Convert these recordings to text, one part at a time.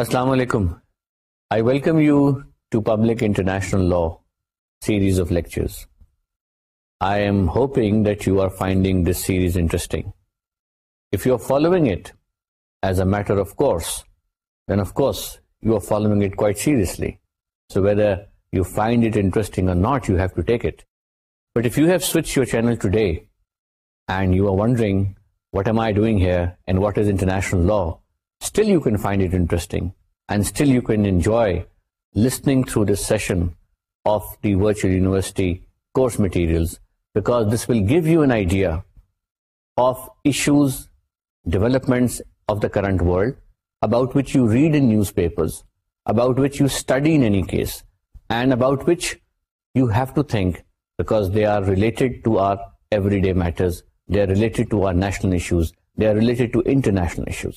Assalamu alaikum. I welcome you to Public International Law series of lectures. I am hoping that you are finding this series interesting. If you are following it as a matter of course, then of course you are following it quite seriously. So whether you find it interesting or not, you have to take it. But if you have switched your channel today and you are wondering, what am I doing here and what is international law? Still you can find it interesting still you can enjoy news papers about which you studies and about which you have to think because they are related the matters they are related international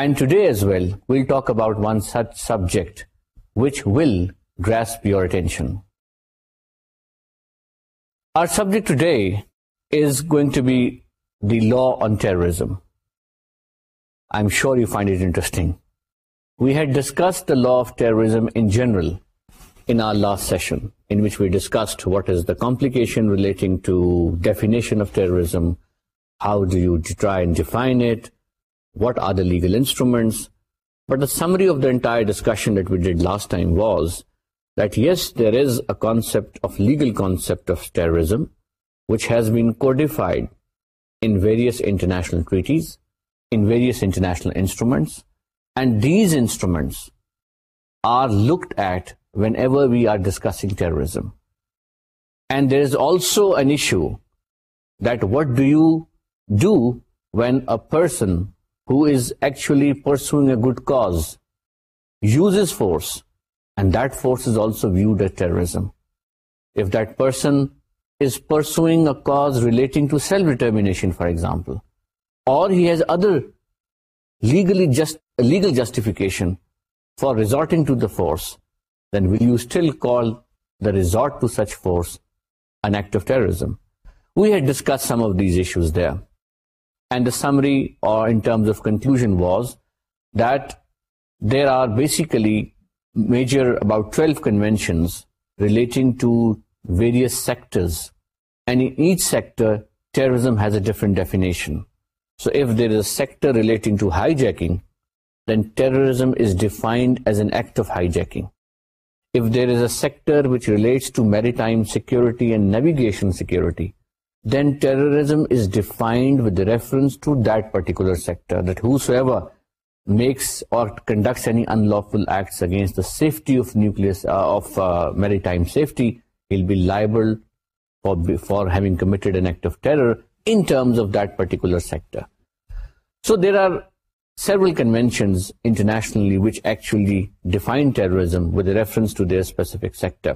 And today as well, we'll talk about one such subject which will grasp your attention. Our subject today is going to be the law on terrorism. I'm sure you find it interesting. We had discussed the law of terrorism in general in our last session, in which we discussed what is the complication relating to definition of terrorism, how do you try and define it, what are the legal instruments but summary of the terrorism which has be defined international instruments and these instruments are looked at whenever we are discussing terrorism and there is also an issue that what do you do when a person who is achieving a good cause uses is force and دورسو viewed a terrorism if the person is pursuing a relating determination for example or legal justification for resorting then we'll call the resort to such forces we've discuss the various sectors and each sector terrorism has a definition so if there is a sector relating to hijacking then terrorism is defined as an act of hijacking if there is a sector relates to maritime security and navigation security sector full acts against safety of nuclear marine for head of that particular sector so there are several conventions internationally which actually defined terrorism with reference to their specific sector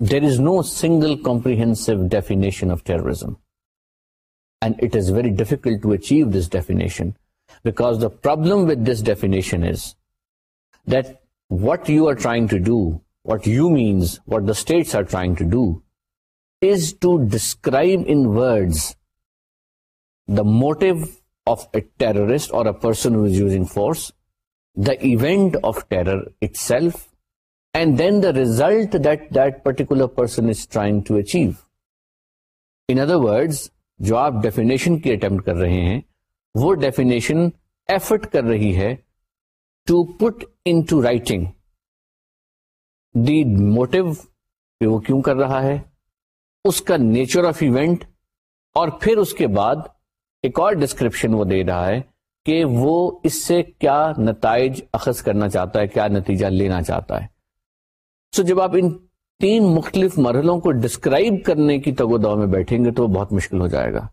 There is no single comprehensive definition of terrorism, and it is very difficult to achieve this definition, because the problem with this definition is that what you are trying to do, what you means, what the states are trying to do, is to describe in words the motive of a terrorist or a person who is using force, the event of terror itself, and then the result that that particular person is trying to achieve in other words, جو آپ definition کی attempt کر رہے ہیں وہ definition effort کر رہی ہے to put into writing the motto وہ کیوں کر رہا ہے اس کا نیچر آف ایونٹ اور پھر اس کے بعد ایک اور ڈسکرپشن وہ دے رہا ہے کہ وہ اس سے کیا نتائج اخذ کرنا چاہتا ہے کیا نتیجہ لینا چاہتا ہے سو جب آپ ان تین مختلف مرحلوں کو ڈسکرائب کرنے کی تگ و دو میں بیٹھیں گے تو وہ بہت مشکل ہو جائے گا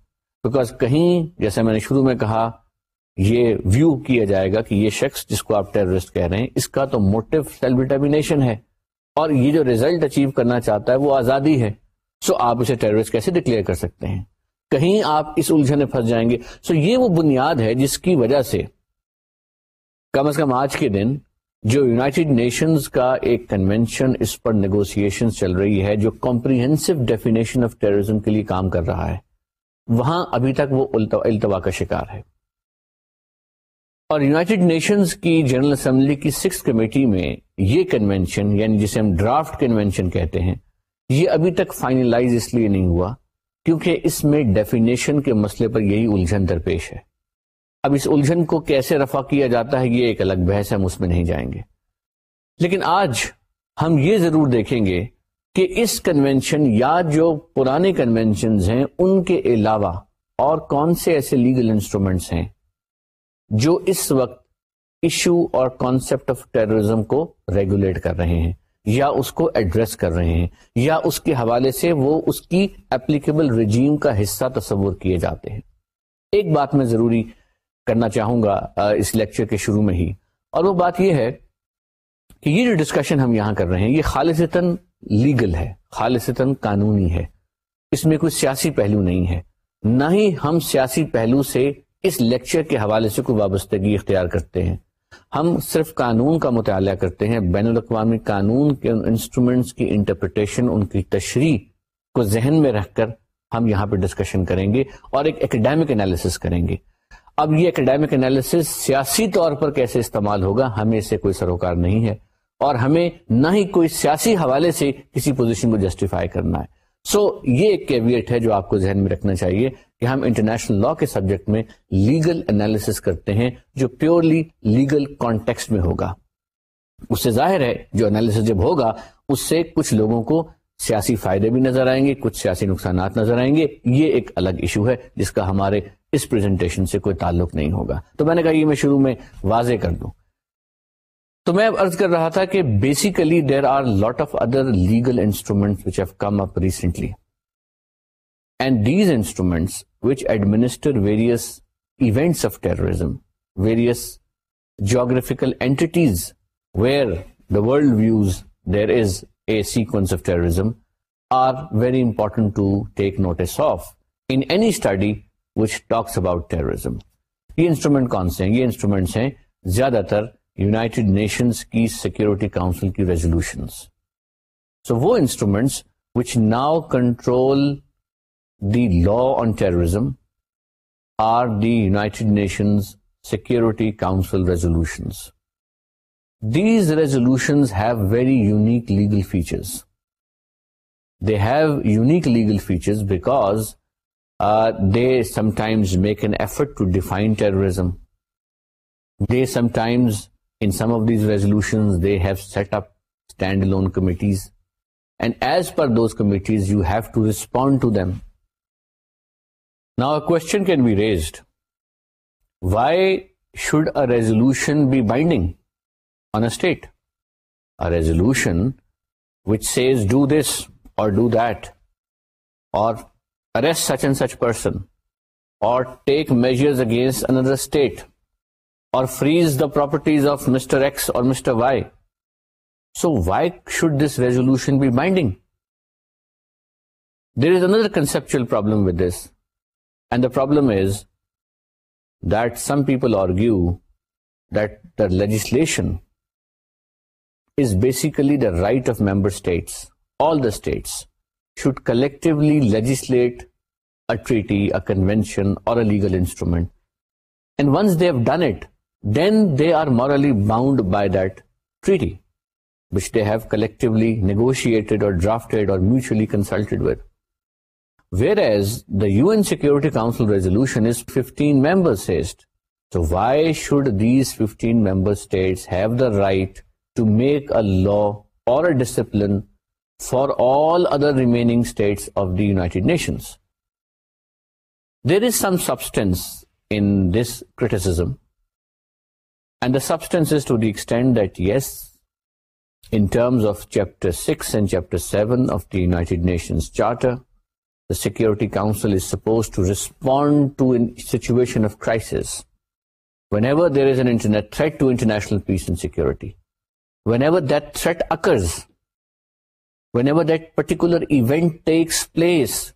بیکاز کہیں جیسے میں نے شروع میں کہا یہ ویو کیا جائے گا کہ یہ شخص جس کو آپ ٹیررسٹ کہہ رہے ہیں اس کا تو موٹو سیلف ڈیٹرمیشن ہے اور یہ جو ریزلٹ اچیو کرنا چاہتا ہے وہ آزادی ہے سو آپ اسے ٹیررسٹ کیسے ڈکلیئر کر سکتے ہیں کہیں آپ اس الجھن میں پھنس جائیں گے سو یہ وہ بنیاد ہے جس کی وجہ سے کم از کم آج کے دن جو یوناٹیڈ نیشنز کا ایک کنونشن اس پر نیگوسیشن چل رہی ہے جو کمپریہنسو ڈیفینیشن آف ٹیررزم کے لیے کام کر رہا ہے وہاں ابھی تک وہ التوا کا شکار ہے اور یوناٹیڈ نیشنز کی جنرل اسمبلی کی سکس کمیٹی میں یہ کنونشن یعنی جسے ہم ڈرافٹ کنونشن کہتے ہیں یہ ابھی تک فائنلائز اس لیے نہیں ہوا کیونکہ اس میں ڈیفینیشن کے مسئلے پر یہی الجھن درپیش ہے اب اس الجھن کو کیسے رفع کیا جاتا ہے یہ ایک الگ بحث ہے ہم اس میں نہیں جائیں گے لیکن آج ہم یہ ضرور دیکھیں گے کہ اس کنونشن یا جو پرانے کنونشنز ہیں ان کے علاوہ اور کون سے ایسے لیگل انسٹرومینٹس ہیں جو اس وقت ایشو اور کانسپٹ آف ٹیررزم کو ریگولیٹ کر رہے ہیں یا اس کو ایڈریس کر رہے ہیں یا اس کے حوالے سے وہ اس کی اپلیکیبل رجیم کا حصہ تصور کیے جاتے ہیں ایک بات میں ضروری کرنا چاہوں گا اس لیکچر کے شروع میں ہی اور وہ بات یہ ہے کہ یہ جو ڈسکشن ہم یہاں کر رہے ہیں یہ خالصتاً لیگل ہے خالصتاً قانونی ہے اس میں کوئی سیاسی پہلو نہیں ہے نہ ہی ہم سیاسی پہلو سے اس لیکچر کے حوالے سے کوئی وابستگی اختیار کرتے ہیں ہم صرف قانون کا مطالعہ کرتے ہیں بین الاقوامی قانون کے انسٹرومنٹس کی انٹرپریٹیشن ان کی تشریح کو ذہن میں رکھ کر ہم یہاں پہ ڈسکشن کریں گے اور ایک اکیڈیمک انالیس کریں گے اب یہ اکیڈیمک انالیسس سیاسی طور پر کیسے استعمال ہوگا ہمیں اس سے کوئی سروکار نہیں ہے اور ہمیں نہ ہی کوئی سیاسی حوالے سے کسی پوزیشن کو جسٹیفائی کرنا ہے سو so, یہ ایک کیویٹ ہے جو آپ کو ذہن میں رکھنا چاہیے کہ ہم انٹرنیشنل لا کے سبجیکٹ میں لیگل انالیسس کرتے ہیں جو پیورلی لیگل کانٹیکس میں ہوگا اس سے ظاہر ہے جو انالیس جب ہوگا اس سے کچھ لوگوں کو سیاسی فائدے بھی نظر آئیں گے کچھ سیاسی نقصانات نظر آئیں گے یہ ایک الگ ایشو ہے جس کا ہمارے اس پریزنٹیشن سے کوئی تعلق نہیں ہوگا تو میں نے کہا یہ میں شروع میں واضح کر دوں تو میں ارض کر رہا تھا کہ basically there are lot of other legal instruments which have come up recently and these instruments which administer various events of terrorism various geographical entities where the views there is a sequence of terrorism are very important to take notice of in any study which talks about terrorism. یہ instrument کون سے ہیں یہ instruments ہیں زیادہ تر United Nations کی security council کی ریزولوشنس سو وہ instruments which now control the law on terrorism are the United Nations security council resolutions These resolutions have very unique legal features. They have unique legal features because uh, they sometimes make an effort to define terrorism. They sometimes, in some of these resolutions, they have set up standalone committees. And as per those committees, you have to respond to them. Now a question can be raised. Why should a resolution be binding? on a state. A resolution which says do this or do that, or arrest such and such person, or take measures against another state, or freeze the properties of Mr. X or Mr. Y. So why should this resolution be binding? There is another conceptual problem with this, and the problem is that some people argue that the legislation basically the right of member states should کلیکٹلیٹریشنڈ by they have collectively negotiate or mutually consult whereas the U N security council resolve member why should these fifteen member right make a law or discipline for all other the state nations there is some that yes chapter six and its charter internet threat to international peace and security whenever that threat occurs, whenever that particular event takes place,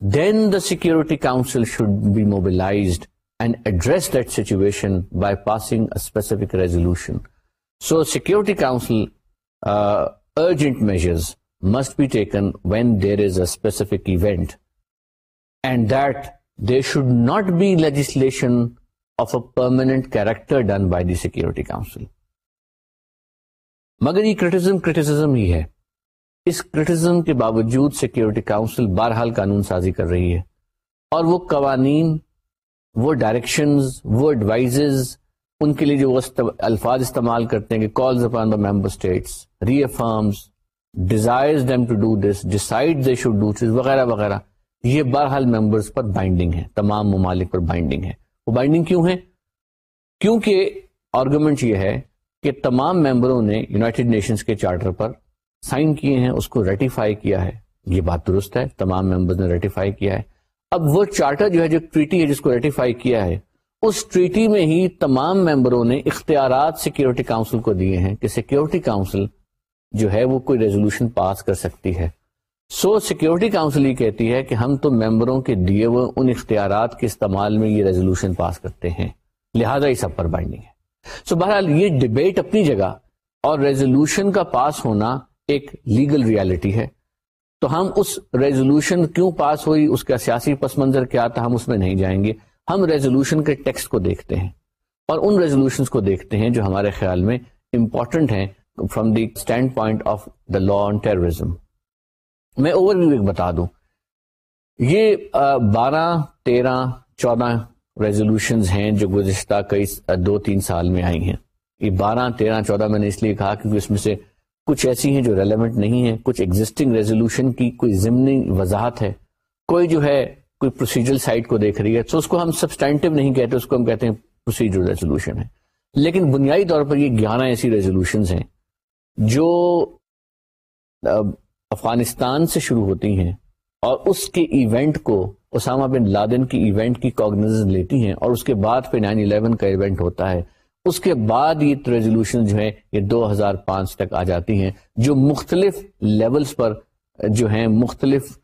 then the Security Council should be mobilized and address that situation by passing a specific resolution. So Security Council uh, urgent measures must be taken when there is a specific event, and that there should not be legislation of a permanent character done by the Security Council. مگر یہ کرٹیزم ہی ہے اس کرٹیزم کے باوجود security council بہرحال قانون سازی کر رہی ہے اور وہ قوانین وہ ڈائریکشنز وہ ایڈوائزز ان کے لیے جو الفاظ استعمال کرتے ہیں کہ calls upon the member states re reforms desire وغیرہ وغیرہ یہ بہرحال ممبرس پر بائنڈنگ ہے تمام ممالک پر بائنڈنگ ہے وہ بائنڈنگ کیوں ہے کیونکہ آرگومنٹ یہ ہے کہ تمام ممبروں نے یوناٹیڈ نیشنز کے چارٹر پر سائن کیے ہیں اس کو ریٹیفائی کیا ہے یہ بات درست ہے تمام ممبر نے ریٹیفائی کیا ہے اب وہ چارٹر جو ہے جو ٹریٹی ہے جس کو ریٹیفائی کیا ہے اس ٹریٹی میں ہی تمام ممبروں نے اختیارات سیکیورٹی کاؤنسل کو دیے ہیں کہ سیکیورٹی کاؤنسل جو ہے وہ کوئی ریزولوشن پاس کر سکتی ہے سو سیکیورٹی کاؤنسل یہ کہتی ہے کہ ہم تو ممبروں کے دیے ہوئے ان اختیارات کے استعمال میں یہ ریزولوشن پاس کرتے ہیں لہذا یہ سب پر بائنڈنگ ہے سو so بہرحال یہ ڈبیٹ اپنی جگہ اور ریزولوشن کا پاس ہونا ایک لیگل ریالٹی ہے تو ہم اس ریزولوشن کیوں پاس ہوئی اس کا سیاسی پس منظر کیا تھا ہم اس میں نہیں جائیں گے ہم ریزولوشن کے ٹیکسٹ کو دیکھتے ہیں اور ان ریزولوشن کو دیکھتے ہیں جو ہمارے خیال میں امپورٹنٹ ہیں from the standpoint of the law on terrorism میں اوور ایک بتا دوں یہ بارہ تیرہ چودہ ریزولوشنز ہیں جو گزشتہ کئی دو تین سال میں آئی ہیں یہ بارہ تیرہ چودہ میں نے اس لیے کہا کیونکہ اس میں سے کچھ ایسی ہیں جو ریلیونٹ نہیں ہیں کچھ ایگزٹنگ ریزولوشن کی کوئی ضمنی وضاحت ہے کوئی جو ہے کوئی پروسیجرل سائٹ کو دیکھ رہی ہے تو اس کو ہم سبسٹینٹو نہیں کہتے اس کو ہم کہتے ہیں پروسیجر ریزولوشن ہے لیکن بنیادی طور پر یہ گیارہ ایسی ریزولوشنز ہیں جو افغانستان سے شروع ہوتی ہیں اور اس کے ایونٹ کو اسامہ بن لادن کی ایونٹ کی کاگنیز لیتی ہیں اور اس کے بعد پھر نائن الیون کا ایونٹ ہوتا ہے اس کے بعد یہ ریزولوشن جو ہیں یہ دو ہزار پانچ تک آ جاتی ہیں جو مختلف لیولز پر جو ہیں مختلف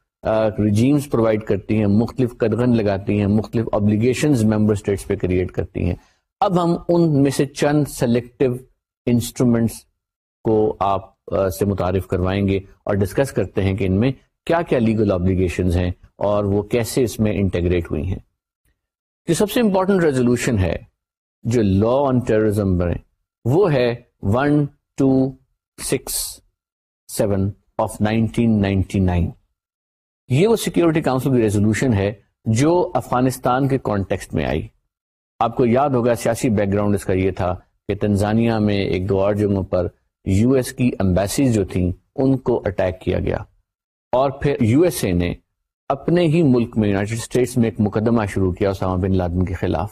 رجیمز پرووائڈ کرتی ہیں مختلف قدغن لگاتی ہیں مختلف ابلیگیشنز ممبر سٹیٹس پہ کریٹ کرتی ہیں اب ہم ان میں سے چند سلیکٹو انسٹرومنٹس کو آپ سے متعارف کروائیں گے اور ڈسکس کرتے ہیں کہ ان میں کیا کیا لیگل آبلیگیشنز ہیں اور وہ کیسے اس میں انٹیگریٹ ہوئی ہیں جو سب سے امپورٹنٹ ریزولوشن ہے جو لا آن بنے وہ ہے one two six seven of nineteen یہ وہ سیکورٹی کاؤنسل کی ریزولوشن ہے جو افغانستان کے کانٹیکسٹ میں آئی آپ کو یاد ہوگا سیاسی بیک گراؤنڈ اس کا یہ تھا کہ تنزانیہ میں ایک دو اور جگہوں پر یو ایس کی امبیسیز جو تھیں ان کو اٹیک کیا گیا اور پھر یو ایس اے نے اپنے ہی ملک میں یونائٹڈ اسٹیٹس میں ایک مقدمہ شروع کیا اسامہ بن لادن کے خلاف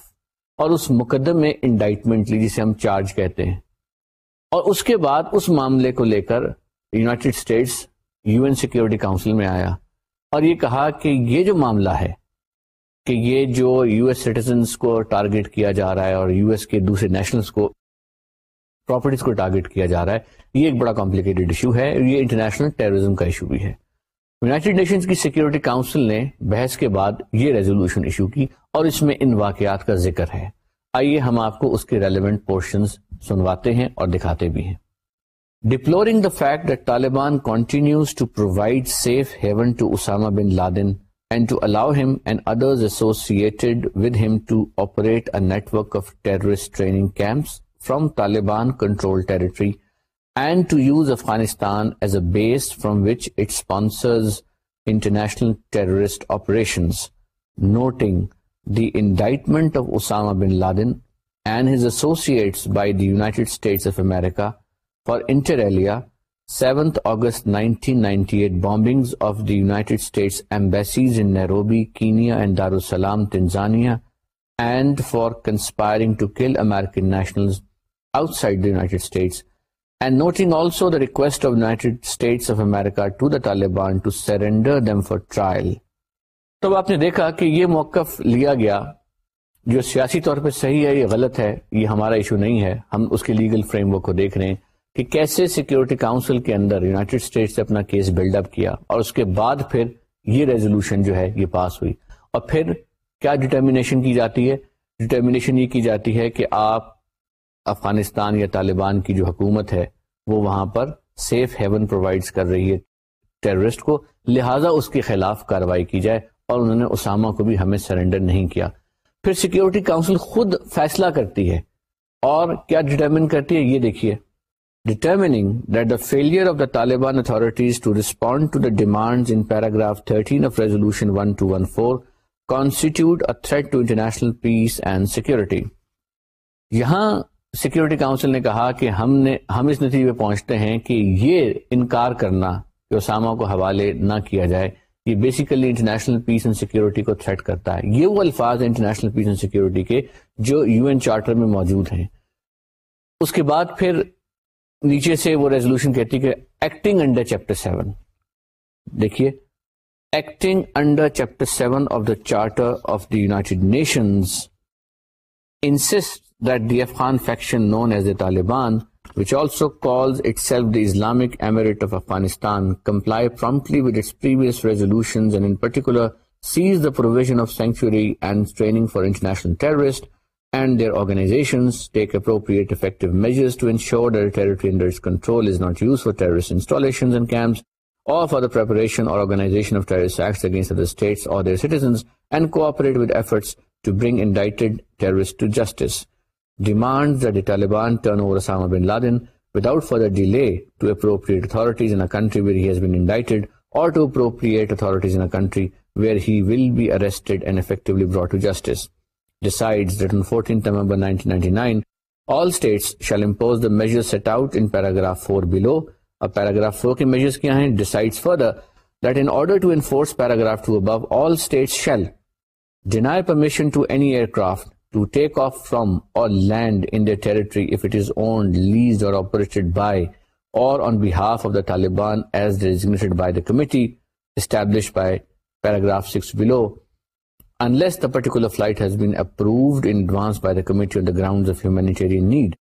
اور اس مقدمے انڈائٹمنٹ لی جسے ہم چارج کہتے ہیں اور اس کے بعد اس معاملے کو لے کر United States U N security council میں آیا اور یہ کہا کہ یہ جو معاملہ ہے کہ یہ جو یو ایس کو ٹارگٹ کیا جا رہا ہے اور یو ایس کے دوسرے نیشنلز کو پراپرٹیز کو ٹارگٹ کیا جا رہا ہے یہ ایک بڑا کمپلیکیٹڈ ایشو ہے یہ انٹرنیشنل ٹیررزم کا ایشو بھی ہے یونائٹیڈ نیشنز کی سیکیورٹی کاؤنسل نے بحث کے بعد یہ ریزولوشن ایشو کی اور اس میں ان واقعات کا ذکر ہے آئیے ہم آپ کو اس کے ریلیونٹ پورشنز سنواتے ہیں اور دکھاتے بھی ہیں deploring the fact that Taliban continues to provide safe haven to Osama bin Laden and to allow him and others associated with him to operate a network of terrorist training camps from Taliban control territory and to use Afghanistan as a base from which it sponsors international terrorist operations, noting the indictment of Osama bin Laden and his associates by the United States of America for, inter alia, 7th August 1998 bombings of the United States embassies in Nairobi, Kenya and Darussalam, Tanzania, and for conspiring to kill American nationals outside the United States and noting also the request of United States of America to the Taliban to surrender them for trial. تب آپ نے دیکھا کہ یہ موقف لیا گیا جو سیاسی طور پہ صحیح ہے یہ غلط ہے یہ ہمارا ایشو نہیں ہے ہم اس کے لیگل فریم ورک کو دیکھ رہے ہیں کہ کیسے سیکیورٹی کاؤنسل کے اندر یوناٹیڈ اسٹیٹس سے اپنا کیس بلڈ اپ کیا اور اس کے بعد پھر یہ ریزولوشن جو ہے یہ پاس ہوئی اور پھر کیا ڈٹرمیشن کی جاتی ہے ڈٹرمینیشن یہ کی جاتی ہے کہ آپ افغانستان یا طالبان کی جو حکومت ہے وہ وہاں پر سیف ہیون پرووائڈز کر رہی ہے ٹیررسٹ کو لہٰذا اس کے خلاف کاروائی کی جائے اور انہوں نے اسامہ کو بھی ہمیں سرنڈر نہیں کیا پھر سیکیورٹی کاؤنسل خود فیصلہ کرتی ہے اور کیا ڈیٹرمن کرتی ہے یہ دیکھیے determining that the failure of the Taliban authorities to respond to the demand in paragraph 13 of resolution 1214 two one four constitute a threat to international peace and security یہاں سیکورٹی کاؤنسل نے کہا کہ ہم نے ہم اس نتیجے پہ پہنچتے ہیں کہ یہ انکار کرنا کہ اسامہ کو حوالے نہ کیا جائے یہ basically international peace and security کو تھریٹ کرتا ہے یہ وہ الفاظ انٹرنیشنل پیس اینڈ سیکورٹی کے جو یو این چارٹر میں موجود ہیں اس کے بعد پھر نیچے سے وہ ریزولوشن کہتی کہ ایکٹنگ انڈر چیپٹر سیون دیکھیے acting under chapter seven of the charter of the United Nations insist that the Afghan faction known as the Taliban, which also calls itself the Islamic Emirate of Afghanistan, comply promptly with its previous resolutions and in particular cease the provision of sanctuary and training for international terrorists and their organizations, take appropriate effective measures to ensure that a territory under its control is not used for terrorist installations and camps or for the preparation or organization of terrorist acts against other states or their citizens, and cooperate with efforts to bring indicted terrorists to justice. Demand that Osama bin Laden he'll be اریسٹیڈیناگراف فوردرا to take off from or land in their territory if it is owned, leased or operated by or on behalf of the Taliban as designated by the committee established by paragraph 6 below unless the particular flight has been approved in advance by the committee on the grounds of humanitarian need.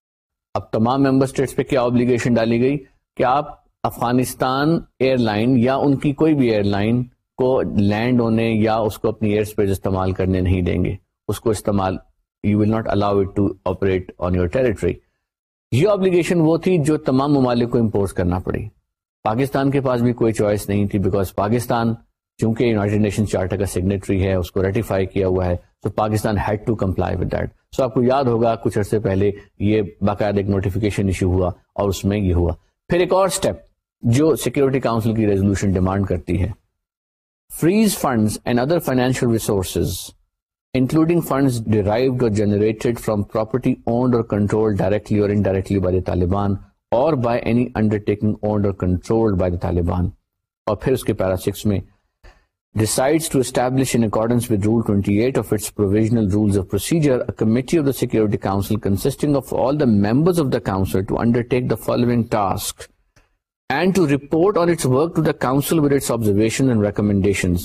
اب تمام ممبر states پہ کیا obligation ڈالی گئی کہ آپ Afghanistan air line یا ان کی کوئی بھی ایئر لائن کو لینڈ ہونے یا اس کو اپنی ایئر اسپیس استعمال کرنے نہیں دیں گے اس کو استعمال you will not allow it to operate on your territory یہ آبلیگیشن وہ تھی جو تمام ممالک کو امپورس کرنا پڑی پاکستان کے پاس بھی کوئی چوائس نہیں تھی بیکاز پاکستان چونکہ یوناٹیڈ نیشن چارٹر کا سگنیٹری ہے اس کو ریٹیفائی کیا ہوا ہے تو Pakistan had to comply with that so آپ کو یاد ہوگا کچھ عرصے پہلے یہ باقاعدہ ایک نوٹیفیکیشن ایشو ہوا اور اس میں یہ ہوا پھر ایک اور اسٹیپ جو سیکورٹی کاؤنسل کی ریزولوشن ڈیمانڈ کرتی ہے freeze funds and other financial resources including funds derived or generated from property owned or controlled directly or indirectly by the Taliban or by any undertaking owned or controlled by the Taliban اور پھر اس کے para six میں decides to establish in accordance with Rule 28 of its provisional rules of procedure a committee of the Security Council consisting of all the members of the council to undertake the following task and to report on its work to the council with its observations and recommendations.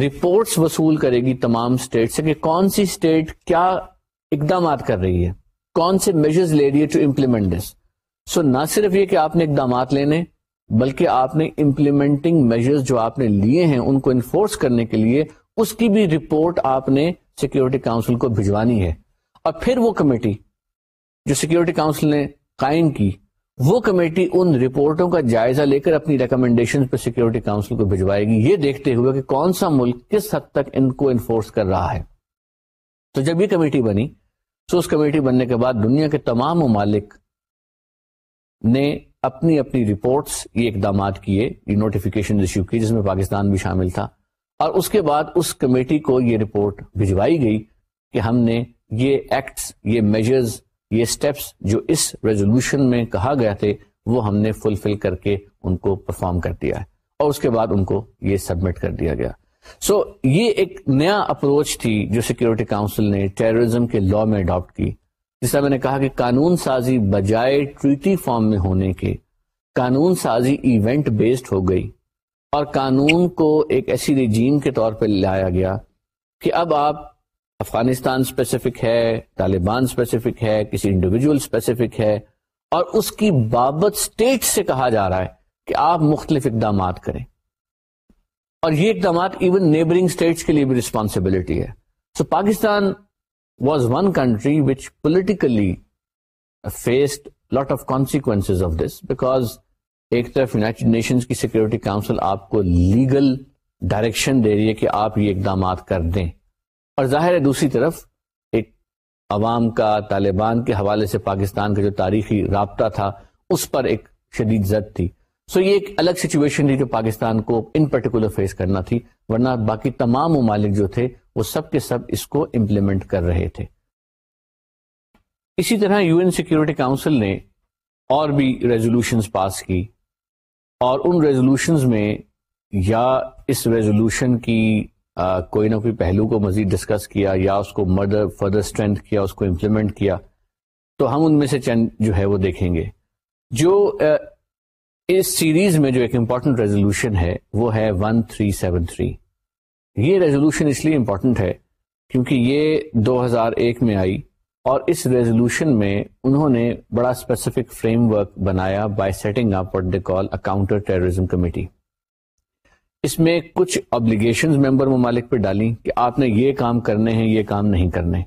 Reports وصول کرے گی تمام state سے کہ کون سی state کیا اقدامات کر رہی ہے کون سے میجرز لے رہی ہے ٹو امپلیمنٹ دس سو نہ صرف یہ کہ آپ نے اقدامات لینے بلکہ آپ نے امپلیمنٹنگ میجرز جو آپ نے لیے ہیں ان کو انفورس کرنے کے لیے اس کی بھی رپورٹ آپ نے سیکیورٹی کاؤنسل کو بھجوانی ہے اور پھر وہ کمیٹی جو سیکورٹی کاؤنسل نے قائم کی وہ کمیٹی ان رپورٹوں کا جائزہ لے کر اپنی ریکمنڈیشن پہ سیکورٹی کاؤنسل کو بھجوائے گی یہ دیکھتے ہوئے کہ کون سا ملک کس حد تک ان کو انفورس کر رہا ہے تو جب یہ کمیٹی بنی تو اس کمیٹی بننے کے بعد دنیا کے تمام ممالک نے اپنی اپنی رپورٹس یہ اقدامات کیے یہ نوٹیفیکیشن ایشو کی جس میں پاکستان بھی شامل تھا اور اس کے بعد اس کمیٹی کو یہ رپورٹ بھجوائی گئی کہ ہم نے یہ ایکٹس یہ میجرز یہ اسٹیپس جو اس ریزولوشن میں کہا گیا تھے وہ ہم نے فلفل کر کے ان کو پرفارم کر دیا ہے اور اس کے بعد ان کو یہ سبمٹ کر دیا گیا سو یہ ایک نیا اپروچ تھی جو سیکورٹی کاؤنسل نے ٹیررزم کے لا میں اڈاپٹ کی جس میں نے کہا کہ قانون سازی بجائے ٹریٹی فارم میں ہونے کے قانون سازی ایونٹ بیسڈ ہو گئی اور قانون کو ایک ایسی رجیم کے طور پہ لایا گیا کہ اب آپ افغانستان اسپیسیفک ہے طالبان اسپیسیفک ہے کسی انڈیویجل اسپیسیفک ہے اور اس کی بابت اسٹیٹ سے کہا جا رہا ہے کہ آپ مختلف اقدامات کریں اور یہ اقدامات ایون نیبرنگ اسٹیٹس کے لیے بھی ریسپانسبلٹی ہے so Pakistan was one country which politically faced lot of consequence of this because ایک طرف یونائٹڈ نیشن کی سیکورٹی کاؤنسل آپ کو لیگل ڈائریکشن دے رہی ہے کہ آپ یہ اقدامات کر دیں اور ظاہر ہے دوسری طرف ایک عوام کا طالبان کے حوالے سے پاکستان کا جو تاریخی رابطہ تھا اس پر ایک شدید زد تھی سو یہ ایک الگ سچویشن تھی جو پاکستان کو ان پرٹیکولر فیس کرنا تھی ورنہ باقی تمام ممالک جو تھے وہ سب کے سب اس کو امپلیمنٹ کر رہے تھے اسی طرح یو این سیکورٹی کاؤنسل نے اور بھی ریزولوشنز پاس کی اور ان ریزولوشنز میں یا اس ریزولوشن کی کوئی نہ کوئی پہلو کو مزید ڈسکس کیا یا اس کو مردر فردر اسٹرینتھ کیا اس کو امپلیمنٹ کیا تو ہم ان میں سے چند جو ہے وہ دیکھیں گے جو اس سیریز میں جو ایک امپورٹنٹ ریزولوشن ہے وہ ہے 1373 یہ ریزولوشن اس لیے امپورٹنٹ ہے کیونکہ یہ دو ہزار ایک میں آئی اور اس ریزولوشن میں انہوں نے بڑا اسپیسیفک فریم ورک بنایا by setting up what they call a counter terrorism committee اس میں کچھ ابلیگیشن ممبر ممالک پہ ڈالی کہ آپ نے یہ کام کرنے ہیں یہ کام نہیں کرنے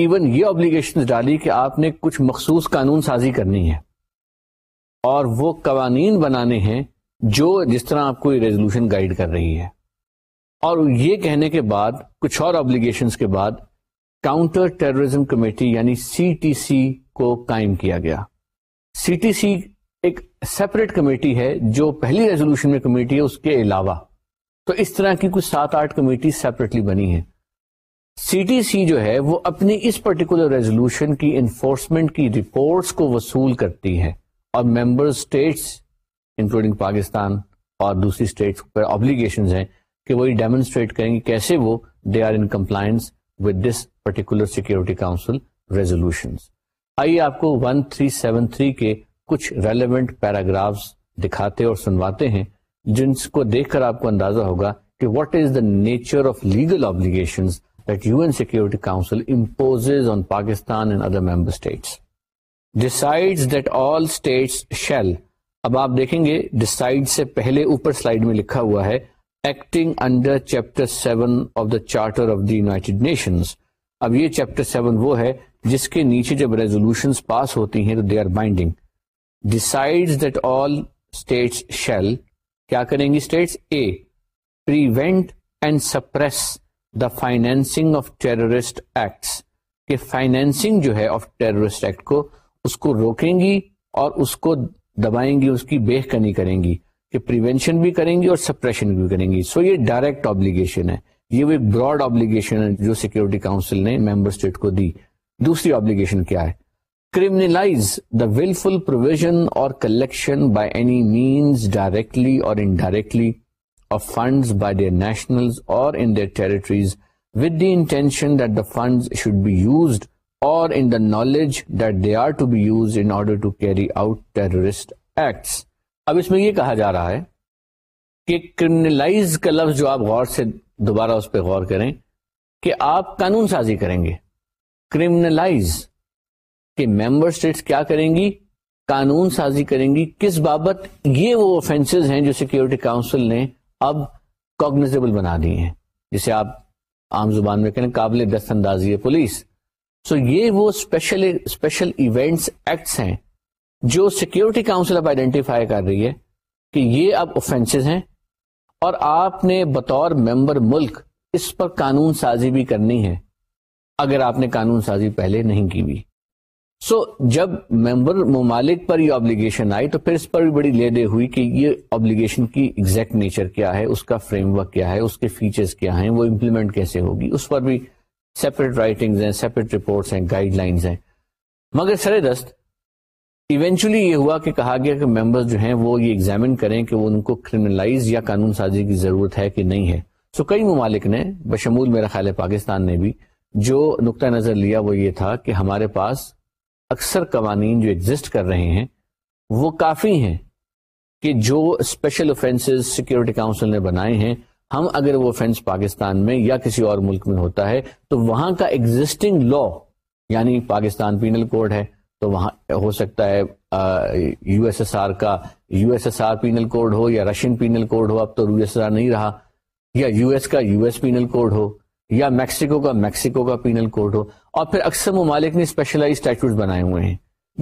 ایون یہ ابلیگیشن ڈالی کہ آپ نے کچھ مخصوص قانون سازی کرنی ہے اور وہ قوانین بنانے ہیں جو جس طرح آپ کو یہ ریزولوشن گائیڈ کر رہی ہے اور یہ کہنے کے بعد کچھ اور ابلیگیشن کے بعد کاؤنٹر ٹیررزم کمیٹی یعنی سی ٹی سی کو قائم کیا گیا سی ٹی سی ایک سیپریٹ کمیٹی ہے جو پہلی ریزولوشن میں کمیٹی ہے اس کے علاوہ تو اس طرح کی کچھ سات آٹھ کمیٹی سیپریٹلی بنی ہے سی ٹی سی جو ہے وہ اپنی اس پرٹیکولر ریزولوشن کی انفورسمنٹ کی رپورٹس کو وصول کرتی ہے اور ممبر اسٹیٹس انکلوڈنگ پاکستان اور دوسری اسٹیٹس پر آبلیگیشن ہیں کہ وہی ڈیمونسٹریٹ کریں گے کیسے وہ they are in compliance with this particular security council resolution آئیے آپ کو 1373 کے کچھ ریلیونٹ پیراگرافس دکھاتے اور سنواتے ہیں جن کو دیکھ کر آپ کو اندازہ ہوگا کہ what is the nature of legal obligation that U N security council impose on Pakistan and other member states decide that all states shall اب آپ دیکھیں گے ڈیسائڈ سے پہلے اوپر سلائیڈ میں لکھا ہوا ہے acting under chapter seven of the charter of the United Nations اب یہ چیپٹر سیون وہ ہے جس کے نیچے جب ریزولوشنز پاس ہوتی ہیں تو they are binding decide that all states shall کیا کریں گی states a and suppress the financing of terrorist acts کے فائنینسنگ جو ہے آف ٹیررسٹ ایکٹ کو اس کو روکیں گی اور اس کو دبائیں گی اس کی بےخ کنی کریں گی کہ پریونشن بھی کریں گی اور سپریشن بھی کریں گی سو یہ ڈائریکٹ آبلیگیشن ہے یہ وہ ایک براڈ آبلیگیشن ہے جو سیکورٹی کاؤنسل نے ممبر اسٹیٹ کو دی دوسری آبلیگیشن کیا ہے criminalise the wilful provision or collection by any means directly or indirectly national or in the knowledge that they are to be use in order to carry out terrorist acts اب اس میں یہ کہا جا رہا ہے کہ کرمنلائز کا لفظ جو آپ غور سے دوبارہ اس پہ غور کریں کہ آپ قانون سازی کریں گے کرمنلائز کہ ممبر اسٹیٹس کیا کریں گی قانون سازی کریں گی کس بابت یہ وہ اوفینسز ہیں جو سیکورٹی کاؤنسل نے اب کوگنیزیبل بنا دی ہیں جسے آپ عام زبان میں کہیں قابل دست اندازی ہے پولیس سو یہ وہ اسپیشل اسپیشل ایونٹس ایکٹس ہیں جو سیکورٹی کاؤنسل اب آئیڈینٹیفائی کر رہی ہے کہ یہ اب اوفینسز ہیں اور آپ نے بطور ممبر ملک اس پر قانون سازی بھی کرنی ہے اگر آپ نے قانون سازی پہلے نہیں کی بھی سو so, جب ممبر ممالک پر یہ آبلیگیشن آئی تو پھر اس پر بھی بڑی لے دے ہوئی کہ یہ آبلیگیشن کی ایگزیکٹ نیچر کیا ہے اس کا فریم ورک کیا ہے اس کے فیچرز کیا ہیں وہ امپلیمنٹ کیسے ہوگی اس پر بھی سیپریٹ رائٹنگ ہیں سیپریٹ رپورٹس ہیں گائیڈ لائنز ہیں مگر سر دست ایونچولی یہ ہوا کہ کہا گیا کہ ممبرز جو ہیں وہ یہ ایگزامن کریں کہ وہ ان کو کرمنلائز یا قانون سازی کی ضرورت ہے کہ نہیں ہے سو so, کئی ممالک نے بشمول میرا خیال ہے پاکستان نے بھی جو نقطہ نظر لیا وہ یہ تھا کہ ہمارے پاس اکثر قوانین جو ایگزٹ کر رہے ہیں وہ کافی ہیں کہ جو اسپیشل اوفینس سیکورٹی کاؤنسل نے بنائے ہیں ہم اگر وہ اوفینس پاکستان میں یا کسی اور ملک میں ہوتا ہے تو وہاں کا ایگزٹنگ لا یعنی پاکستان پینل کوڈ ہے تو وہاں ہو سکتا ہے U U S S S S R R کا پینل کوڈ ہو یا رشین پینل کوڈ ہو اب تو یو ایس آر نہیں رہا یا یو ایس کا یو ایس پینل کوڈ ہو یا میکسیکو کا میکسیکو کا پینل کوڈ ہو اور پھر اکثر ممالک نے اسپیشلائز اسٹیچوز بنائے ہوئے ہیں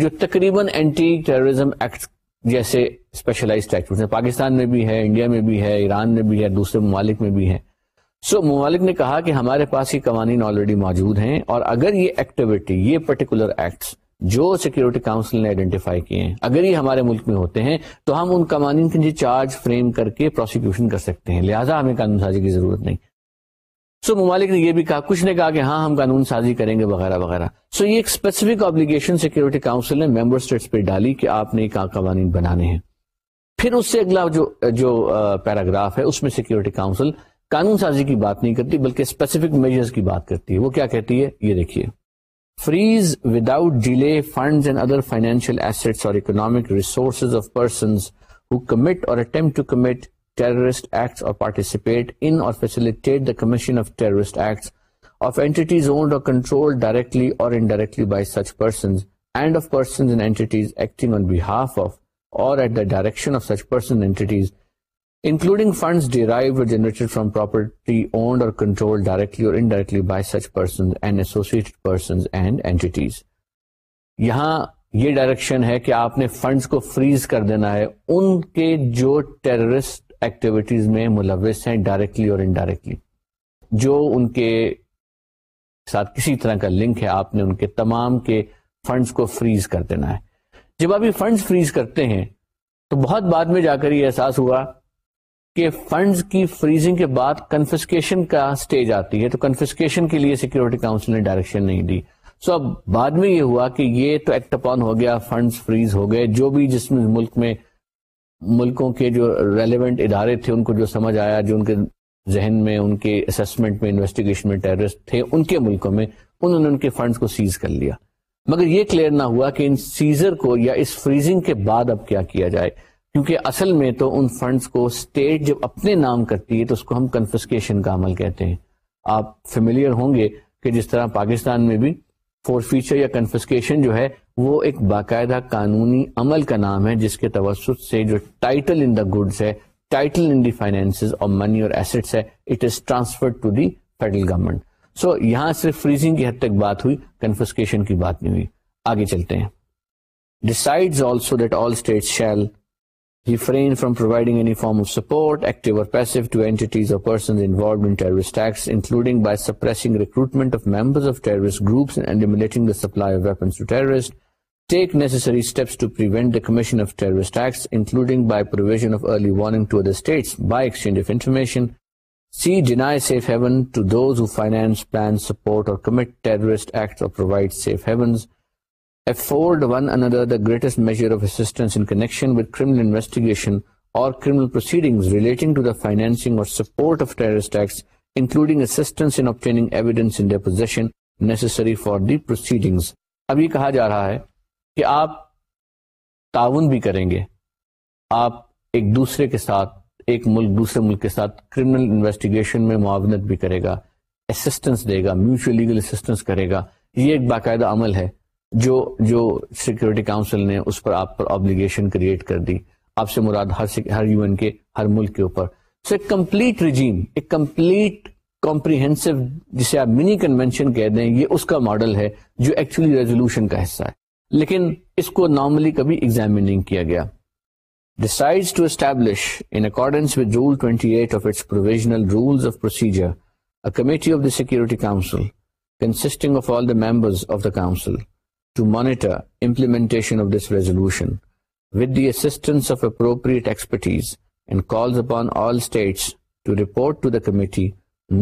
جو تقریباً اینٹی ٹیررزم ایکٹ جیسے اسپیشلائز اسٹیچوز ہیں پاکستان میں بھی ہے انڈیا میں بھی ہے ایران میں بھی ہے دوسرے ممالک میں بھی ہے سو so, ممالک نے کہا کہ ہمارے پاس یہ قوانین آلریڈی موجود ہیں اور اگر یہ ایکٹیویٹی یہ پرٹیکولر ایکٹس جو سیکورٹی کاؤنسل نے آئیڈینٹیفائی کیے ہیں اگر یہ ہمارے ملک میں ہوتے ہیں تو ہم ان قوانین کے چارج فریم کر کے پروسیکیوشن کر سکتے ہیں لہٰذا ہمیں قانون سازی کی ضرورت نہیں سو ممالک نے یہ بھی کہا کچھ نے کہا کہ ہاں ہم قانون سازی کریں گے وغیرہ وغیرہ سو یہ ایک اسپیسیفک آبلیگیشن سیکورٹی کاؤنسل نے ممبر اسٹیٹس پہ ڈالی کہ آپ نے کہاں قوانین بنانے ہیں پھر اس سے اگلا جو جو پیراگراف ہے اس میں سیکورٹی کاؤنسل قانون سازی کی بات نہیں کرتی بلکہ اسپیسیفک میجرز کی بات کرتی ہے وہ کیا کہتی ہے یہ دیکھیے freeze without delay funds and other financial assets or economic resources of persons who commit or participate facilities including generate from property directly اور فریز کر دینا ہے ان کے جو ٹرورسٹ ایکٹیویٹیز میں ملوث ہیں ڈائریکٹلی اور انڈائریکٹلی جو ان کے ساتھ کسی طرح کا لنک ہے آپ نے ان کے تمام کے فنڈز کو فریز کر دینا ہے جب آپ یہ فنڈز فریز کرتے ہیں تو بہت بعد میں جا کر یہ احساس ہوا کہ فنڈز کی فریزنگ کے بعد کنفسکیشن کا سٹیج آتی ہے تو کنفسکیشن کے لیے سیکیورٹی کاؤنسل نے ڈائریکشن نہیں دی سو اب بعد میں یہ ہوا کہ یہ تو ایکٹ ہو گیا فنڈز فریز ہو گئے جو بھی جس میں ملک میں ملکوں کے جو ریلیونٹ ادارے تھے ان کو جو سمجھ آیا جو ان کے ذہن میں ان کے میں انویسٹیگیشن میں ٹیررسٹ تھے ان کے ملکوں میں انہوں نے ان کے فنڈز کو سیز کر لیا مگر یہ کلیئر نہ ہوا کہ ان سیزر کو یا اس فریزنگ کے بعد اب کیا کیا جائے کیونکہ اصل میں تو ان فنڈز کو اسٹیٹ جب اپنے نام کرتی ہے تو اس کو ہم کنفسکیشن کا عمل کہتے ہیں آپ فیملیئر ہوں گے کہ جس طرح پاکستان میں بھی فور فیچر یا کنفسکیشن جو ہے وہ ایک باقاعدہ قانونی عمل کا نام ہے جس کے توسط سے جو ٹائٹل ان دا گڈس ہے title in the finance or money or assets ہے it is transfer to the federal government so یہاں صرف فریزنگ کی حد تک بات ہوئی کنفسکیشن کی بات نہیں ہوئی آگے چلتے ہیں decide also that all state shall refrain from providing any form of support, active or passive, to entities or persons involved in terrorist acts, including by suppressing recruitment of members of terrorist groups and eliminating the supply of weapons to terrorists, take necessary steps to prevent the commission of terrorist acts, including by provision of early warning to other states, by exchange of information, C. Deny safe haven to those who finance, plan, support, or commit terrorist acts or provide safe havens, greatest major of in in connection in their possession or support of proceedings. Including یہ کہا جا رہا ہے کہ آپ تعاون بھی کریں گے آپ ایک دوسرے کے ساتھ ایک ملک دوسرے ملک کے ساتھ کرمنل انویسٹیگیشن میں معاونت بھی کرے گا اسسٹنس دے گا میوچل لیگل اسسٹنس کرے گا یہ ایک باقاعدہ عمل ہے جو جو سیکورٹی کاؤنسل نے اس پر آپ پر آبلیگیشن کریٹ کر دی آپ سے مراد ہر ہر یو این کے ہر ملک کے اوپر سو ایک کمپلیٹ ریجیم ایک کمپلیٹ کمپریہنسو جسے آپ منی کنوینشن کہہ دیں یہ اس کا ماڈل ہے جو ایکچولی ریزولوشن کا حصہ ہے لیکن اس کو نارملی کبھی ایگزامن نہیں کیا گیا decide rule twenty eight of its provisional rules of security council members of the council to to to to to to monitor implementation of of of of this this this resolution resolution resolution with the the the the the assistance appropriate expertise and and calls upon all states report committee committee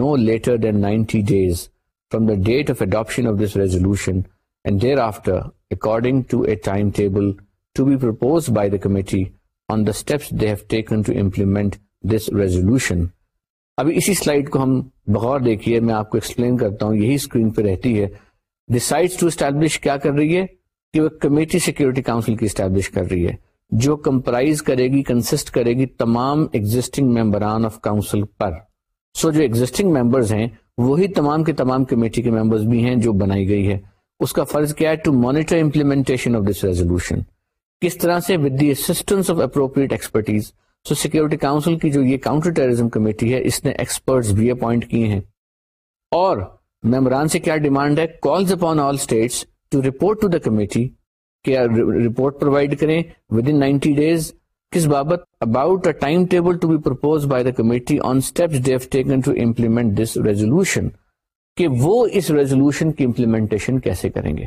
no later than 90 days from date adoption thereafter according a timetable be proposed by on steps they have taken implement ابھی اسی کو ہم بغور دیکھیے میں آپ کو explain کرتا ہوں یہی اسکرین پہ رہتی ہے ڈسائڈ اسٹیبلش کیا کر رہی ہے کہ وہ کمیٹی سیکورٹی کاؤنسل کی اسٹیبلش کر رہی ہے جو کمپرائز کرے گی کنسسٹ کرے گی تمام ایگزٹنگ ممبران آف کاؤنسل پر سو so, جو ایگزٹنگ ممبرز ہیں وہی تمام کے تمام کمیٹی کے ممبرز بھی ہیں جو بنائی گئی ہے اس کا فرض کیا ہے to monitor implementation of this resolution کس طرح سے with the of appropriate expertise so council کی جو یہ کاؤنٹر ٹیررزم کمیٹی ہے اس نے ایکسپرٹس بھی اپوائنٹ کیے ہیں اور ممبران سے کیا ڈیمانڈ ہے calls upon all states to report to the committee کیا رپورٹ پرووائڈ کریں ود ان نائنٹی ڈیز کس بابت about a time table to be propose by the committee on steps due taken to implement this resolution کہ وہ اس resolution کی implementation کیسے کریں گے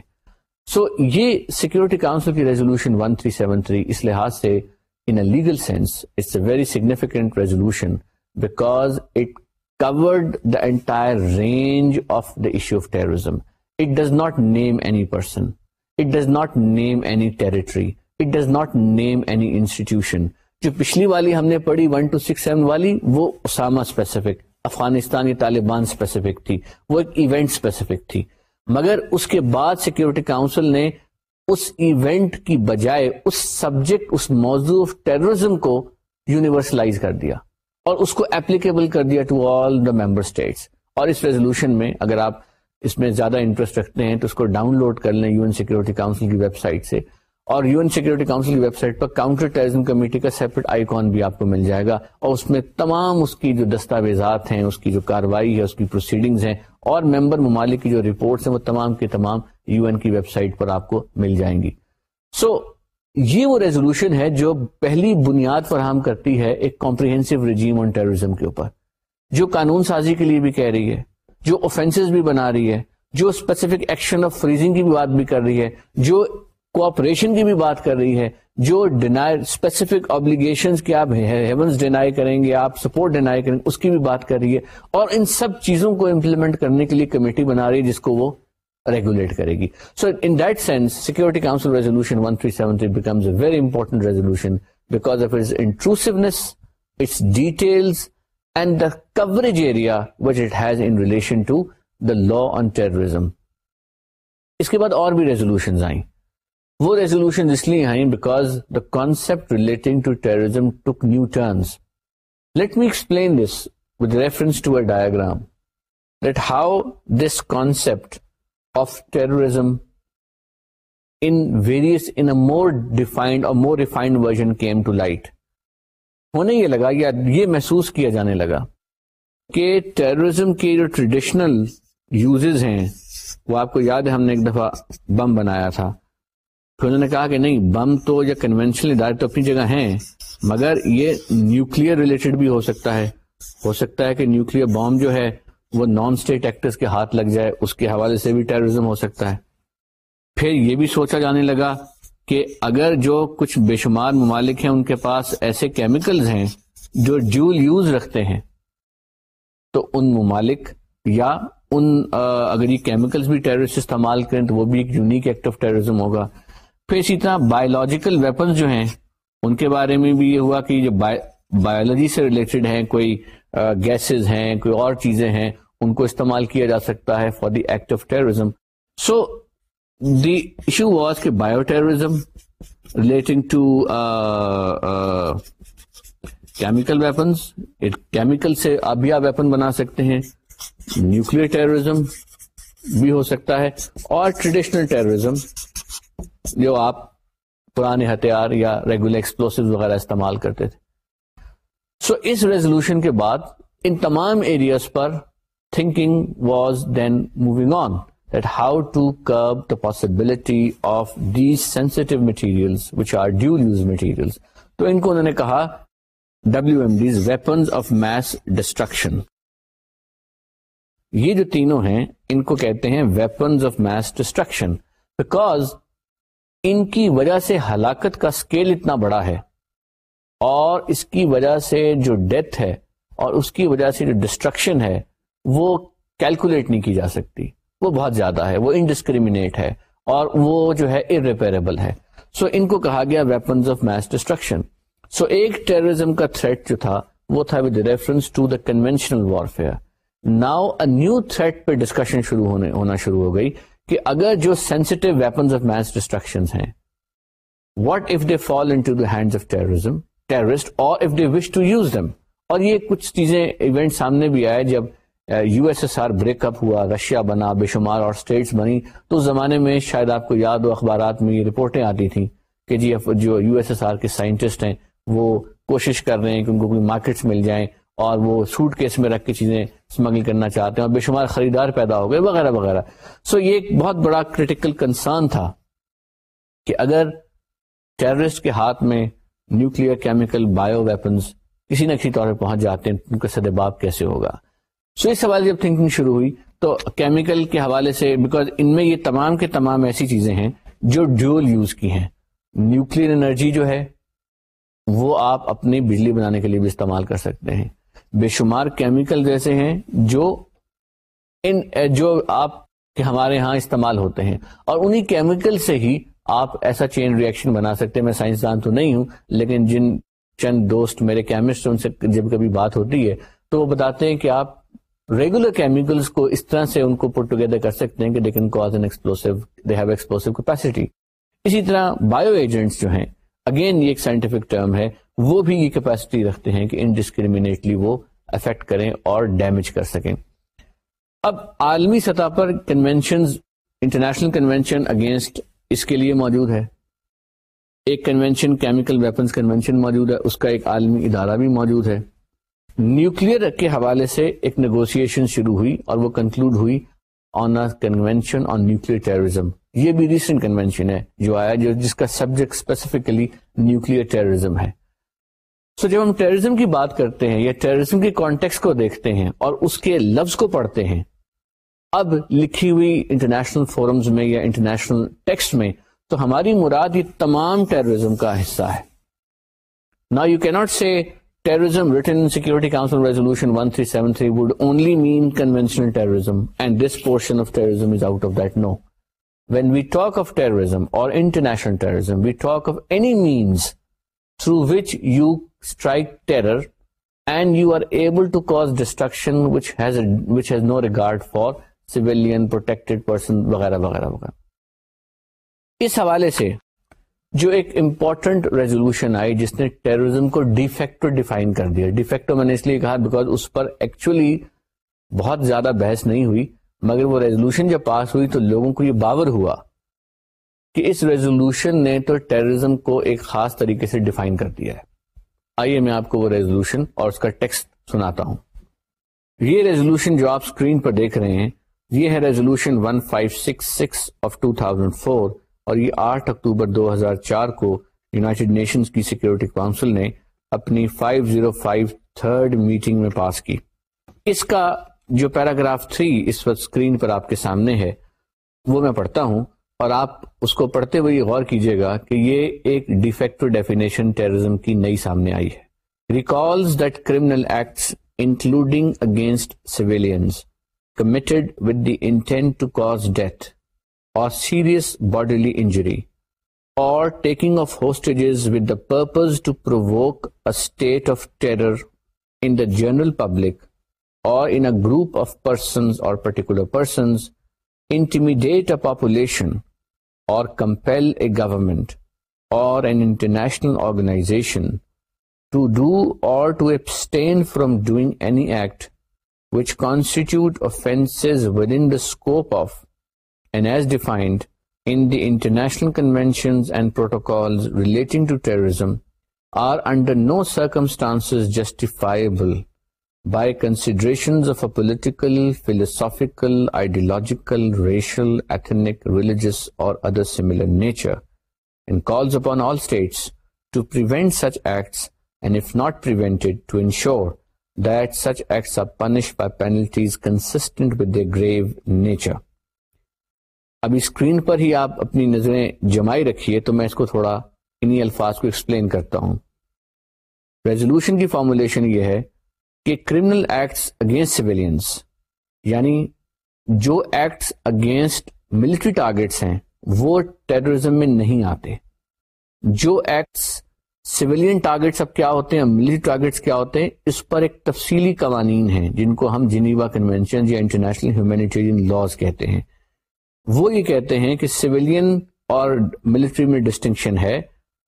سو so, یہ سیکورٹی کاؤنسل کی ریزولوشن 1373 اس لحاظ سے in a legal sense it's a very significant resolution because it covered the entire range of the issue of terrorism. It does not name any person. It does not name any territory. It does not name any institution. جو پچھلی والی ہم نے پڑھی 1267 والی وہ Usama specific افغانستانی Taliban specific تھی وہ ایک ایونٹ اسپیسیفک تھی مگر اس کے بعد سیکیورٹی کاؤنسل نے اس ایونٹ کی بجائے اس سبجیکٹ اس موضوع ٹیررزم کو یونیورسلائز کر دیا اور اس کو اپلیکیبل کر دیا to all the member status اور اس ریزولوشن میں اگر آپ اس میں زیادہ انٹرسٹ رکھتے ہیں تو اس کو ڈاؤن لوڈ کر لیں یو این سیکورٹی کاؤنسل کی ویب سائٹ سے اور یو این سیکورٹی کاؤنسل کی ویب سائٹ پر کاؤنٹر کمیٹی کا سیپریٹ آئی کان بھی آپ کو مل جائے گا اور اس میں تمام اس کی جو دستاویزات ہیں اس کی جو کاروائی ہے اس کی پروسیڈنگز ہیں اور ممبر ممالک کی جو رپورٹس ہیں وہ تمام کے تمام یو این کی ویب سائٹ پر آپ کو مل جائیں گی سو so, یہ وہ ریزولوشن ہے جو پہلی بنیاد فراہم کرتی ہے ایک آن ریجیمزم کے اوپر جو قانون سازی کے لیے بھی کہہ رہی ہے جو اوفینس بھی بنا رہی ہے جو اسپیسیفک ایکشن آف فریزنگ کی بھی بات بھی کر رہی ہے جو کوپریشن کی بھی بات کر رہی ہے جو ڈینائی اسپیسیفک آبلیگیشن آپ ہیونس ڈینائی کریں گے آپ سپورٹ ڈینائی کریں گے اس کی بھی بات کر رہی ہے اور ان سب چیزوں کو امپلیمنٹ کرنے کے لیے کمیٹی بنا رہی ہے جس کو وہ ریگولیٹ کرے گی so in that sense security council resolution 1373 three seven three becomes a very important resolution because of its intrusiveness its details and the coverage area which it has in relation to the law on terrorism اس کے بعد اور بھی resolution آئیں وہ resolution اس لیے آئیں because the concept relating to terrorism took new turns let me explain this with reference to a diagram that how this concept of ہونے یہ لگا یا یہ محسوس کیا جانے لگا کہ ٹیررزم کے جو ٹریڈیشنل یوزز ہیں وہ آپ کو یاد ہے ہم نے ایک دفعہ بم بنایا تھا تو انہوں نے کہا کہ نہیں بم تو یا کنونشنل ادارے تو اپنی جگہ ہیں مگر یہ نیوکلیر ریلیٹڈ بھی ہو سکتا ہے ہو سکتا ہے کہ نیوکلیر بام جو ہے وہ نان اسٹیٹ ایکٹرز کے ہاتھ لگ جائے اس کے حوالے سے بھی ٹیررزم ہو سکتا ہے پھر یہ بھی سوچا جانے لگا کہ اگر جو کچھ بے شمار ممالک ہیں ان کے پاس ایسے کیمیکلز ہیں جو ڈیول یوز رکھتے ہیں تو ان ممالک یا ان اگر یہ کیمیکلز بھی ٹیررسٹ استعمال کریں تو وہ بھی ایک یونیک ایکٹ آف ٹیررزم ہوگا پھر اسی طرح بایولوجیکل ویپنز جو ہیں ان کے بارے میں بھی یہ ہوا کہ جو بایولوجی سے ریلیٹڈ ہیں کوئی گیسز ہیں کوئی اور چیزیں ہیں ان کو استعمال کیا جا سکتا ہے for the act of terrorism so the issue was کہ bioterrorism relating to chemical weapons chemical سے آپ بھی آپ ویپن بنا سکتے ہیں نیوکلیر ٹیروریزم بھی ہو سکتا ہے اور ٹریڈیشنل ٹیروریزم جو آپ پرانے ہتھیار یا ریگولر ایکسپلوسو وغیرہ استعمال کرتے تھے سو so, اس ریزولوشن کے بعد ان تمام areas per thinking was then moving on that how to curb the possibility of the sensitive material which are dual use material تو ان کو انہوں نے کہا W M Ds weapons of mass destruction یہ جو تینوں ہیں ان کو کہتے ہیں weapons of mass destruction because ان کی وجہ سے ہلاکت کا اسکیل اتنا بڑا ہے اور اس کی وجہ سے جو ڈیتھ ہے اور اس کی وجہ سے جو ڈسٹرکشن ہے وہ کیلکولیٹ نہیں کی جا سکتی وہ بہت زیادہ ہے وہ انڈسکریمنیٹ ہے اور وہ جو ہے ارریپیریبل ہے سو so ان کو کہا گیا weapons of mass destruction so ایک ٹیررزم کا تھریٹ جو تھا وہ تھا with reference to the conventional warfare now a new threat پہ ڈسکشن شروع ہونے ہونا شروع ہو گئی کہ اگر جو sensitive weapons of mass destruction ہیں what if they fall into the hand of terrorism terrorist or if they wish to use them اور یہ کچھ چیزیں ایونٹ سامنے بھی آئے جب U S S R break up ہوا رشیا بنا بے شمار اور اسٹیٹس بنی تو اس زمانے میں شاید آپ کو یاد ہو اخبارات میں یہ رپورٹیں آتی تھیں کہ جی جو یو ایس ایس آر کے سائنٹسٹ ہیں وہ کوشش کر رہے ہیں کہ ان کو کوئی مارکیٹس مل جائیں اور وہ سوٹ کیس میں رکھ کے چیزیں اسمگل کرنا چاہتے ہیں اور بے شمار خریدار پیدا ہو گئے وغیرہ وغیرہ سو so یہ ایک بہت بڑا کریٹیکل کنسرن تھا کہ اگر ٹیررسٹ کے ہاتھ میں نیوکل کیمیکل بایو ویپنس کسی نہ کسی طور پہ پہنچ جاتے ہیں ان کا سدباب کیسے ہوگا سو so, اس جب تھنکنگ شروع ہوئی تو کیمیکل کے حوالے سے بیکاز ان میں یہ تمام کے تمام ایسی چیزیں ہیں جو ڈیول یوز کی ہیں نیوکل انرجی جو ہے وہ آپ اپنی بجلی بنانے کے لیے بھی استعمال کر سکتے ہیں بے شمار کیمیکل جیسے ہیں جو ان جو آپ کے ہمارے ہاں استعمال ہوتے ہیں اور انہی کیمیکل سے ہی آپ ایسا چین ریئیکشن بنا سکتے میں سائنسدان تو نہیں ہوں لیکن جن چند دوست میرے کیمسٹ ان سے جب کبھی بات ہوتی ہے تو وہ بتاتے ہیں کہ آپ ریگولر کیمیکلس کو کو اس طرح سے ان پٹ ٹوگیدر کر سکتے ہیں کہ an explosive explosive they have capacity اسی طرح بایو ایجنٹس جو ہیں اگین یہ ایک سائنٹیفک ٹرم ہے وہ بھی یہ کیپیسٹی رکھتے ہیں کہ انڈسکریمنیٹلی وہ افیکٹ کریں اور ڈیمیج کر سکیں اب عالمی سطح پر کنوینشن انٹرنیشنل کنوینشن اگینسٹ اس کے لیے موجود ہے ایک کنوینشن کیمیکل ویپنس کنوینشن موجود ہے اس کا ایک عالمی ادارہ بھی موجود ہے نیوکل کے حوالے سے ایک نیگوسن شروع ہوئی اور وہ کنکلوڈ ہوئی آن کنوینشن آن نیوکل ٹیررزم یہ بھی ریسنٹ کنوینشن ہے جو آیا جو جس کا سبجیکٹ اسپیسیفکلی نیوکل ٹیررزم ہے سو so جب ہم ٹیرریزم کی بات کرتے ہیں یا ٹیرریزم کے کانٹیکس کو دیکھتے ہیں اور اس کے لفظ کو پڑھتے ہیں اب لکھی ہوئی انٹرنیشنل فورمز میں یا انٹرنیشنل ٹیکسٹ میں تو ہماری مراد یہ تمام ٹیررزم کا حصہ ہے نا یو کینٹ سے terrorism written security council resolution 1373 would only mean conventional terrorism and this portion of terrorism is out of that no when we talk of terrorism اور international terrorism we talk of any means through which you strike terror and you are able to cause destruction which has which has no regard for civilian protected person وغیرہ وغیرہ وغیرہ اس حوالے سے جو ایک important resolution آئی جس نے terrorism کو ڈیفیکٹو ڈیفائن کر دیا ڈیفیکٹو میں نے اس لیے کہا بیکاز اس پر ایکچولی بہت زیادہ بحث نہیں ہوئی مگر وہ ریزولوشن جب پاس ہوئی تو لوگوں کو یہ باور ہوا کہ اس ریزولوشن نے تو ٹیررزم کو ایک خاص طریقے سے ڈیفائن کر دیا ہے آئیے میں آپ کو وہ ریزولوشن اور اس کا ٹیکسٹ سناتا ہوں یہ ریزولوشن جو آپ اسکرین پر دیکھ رہے ہیں یہ ہے ریزولوشن 1566 آف 2004 اور یہ 8 اکتوبر 2004 کو یونائٹڈ نیشنز کی سیکیورٹی سیکورٹی نے اپنی 505 زیرو تھرڈ میٹنگ میں پاس کی اس کا جو پیراگراف 3 اس وقت اسکرین پر آپ کے سامنے ہے وہ میں پڑھتا ہوں اور آپ اس کو پڑھتے ہوئے یہ غور کیجئے گا کہ یہ ایک ڈیفیکٹو ڈیفینیشن ٹیررزم کی نئی سامنے آئی ہے recalls that criminal acts including against civilians serious bodily injury or state of terror in the general public or particular person intimidate population or compel a government or to do or to abstain from doing any act which constitute offence within the scope of and has defined international conventions and protocol are under no circumstance justifiable by consideration political philosophical ideological ethnic religious or that such acts are punished by penalties consistent with their grave nature. Screen پر ہی آپ اپنی نظریں جمائی رکھیے تو میں اس کو تھوڑا انہی الفاظ کو ایکسپلین کرتا ہوں ریزولوشن کی فارمولیشن یہ ہے کہ کرمنل ایکٹس اگینسٹ سویلینس یعنی جو ایکٹس اگینسٹ ملٹری ٹارگیٹس ہیں وہ ٹیررزم میں نہیں آتے جو ایکٹس سویلین ٹارگیٹس کیا ہوتے ہیں ملٹری ٹارگیٹس کیا ہوتے ہیں اس پر ایک تفصیلی قوانین ہیں جن کو ہم جنیوا کنوینشن یا انٹرنیشنل ہیومینیٹیرین لاس کہتے ہیں وہ یہ کہتے ہیں کہ سویلین اور ملٹری میں ڈسٹنکشن ہے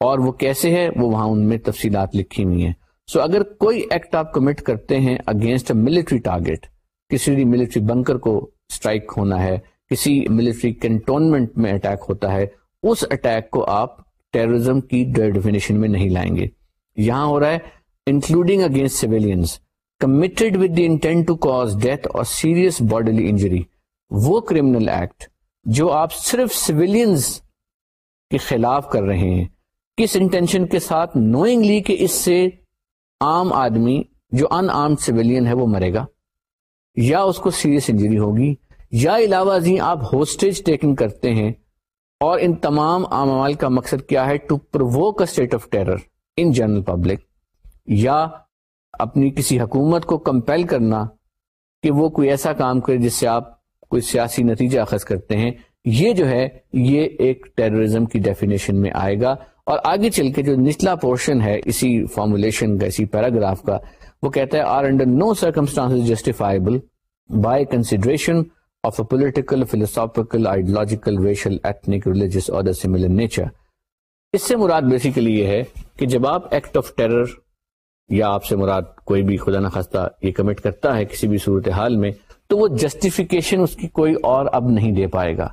اور وہ کیسے ہے وہ وہاں ان میں تفصیلات لکھی ہوئی ہیں سو so اگر کوئی ایکٹ آپ کمٹ کرتے ہیں اگینسٹ اے ملٹری ٹارگیٹ کسی بھی ملٹری بنکر کو اسٹرائک ہونا ہے کسی ملٹری کنٹونمنٹ میں اٹیک ہوتا ہے اس اٹیک کو آپ ٹیررزم کی ڈیفینیشن میں نہیں لائیں گے یہاں ہو رہا ہے including against civilians committed with the intent to cause death or serious bodily injury وہ کرمنل ایکٹ جو آپ صرف سیویلینس کے خلاف کر رہے ہیں کس انٹینشن کے ساتھ نوئنگلی کہ اس سے عام آدمی جو ان آرمڈ سویلین ہے وہ مرے گا یا اس کو سیریس انجری ہوگی یا علاوہ جی آپ ہوسٹیج ٹیکنگ کرتے ہیں اور ان تمام اعمال کا مقصد کیا ہے to provoke state of terror in general public یا اپنی کسی حکومت کو کمپیل کرنا کہ وہ کوئی ایسا کام کرے جس سے آپ کوئی سیاسی نتیجہ اخذ کرتے ہیں یہ جو ہے یہ ایک ٹیررزم کی ڈیفینیشن میں آئے گا اور آگے چل کے جو نچلا پورشن ہے اسی فارمولیشن کا اسی پیراگراف کا وہ کہتا ہے are under no circumstance justifiable by consideration of a political, philosophical, ideological, racial, ethnic, religious or the similar nature. اس سے مراد بیسیکلی یہ ہے کہ جب آپ ایکٹ آف ٹیرر یا آپ سے مراد کوئی بھی خدا نخواستہ یہ کمٹ کرتا ہے کسی بھی صورت حال میں تو وہ جسٹیفیکیشن اس کی کوئی اور اب نہیں دے پائے گا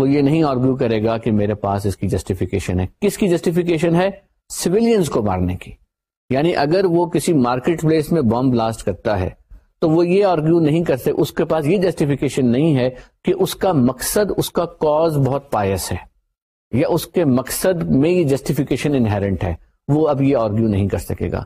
وہ یہ نہیں آرگیو کرے گا کہ میرے پاس اس کی جسٹیفیکیشن ہے کس کی جسٹیفیکیشن ہے سویلینز کو مارنے کی یعنی اگر وہ کسی مارکیٹ پلیس میں بم بلاسٹ کرتا ہے تو وہ یہ آرگیو نہیں کرتے اس کے پاس یہ جسٹیفیکیشن نہیں ہے کہ اس کا مقصد اس کا کاز بہت پائس ہے یا اس کے مقصد میں یہ جسٹیفیکیشن انہیرنٹ ہے وہ اب یہ آرگیو نہیں کر سکے گا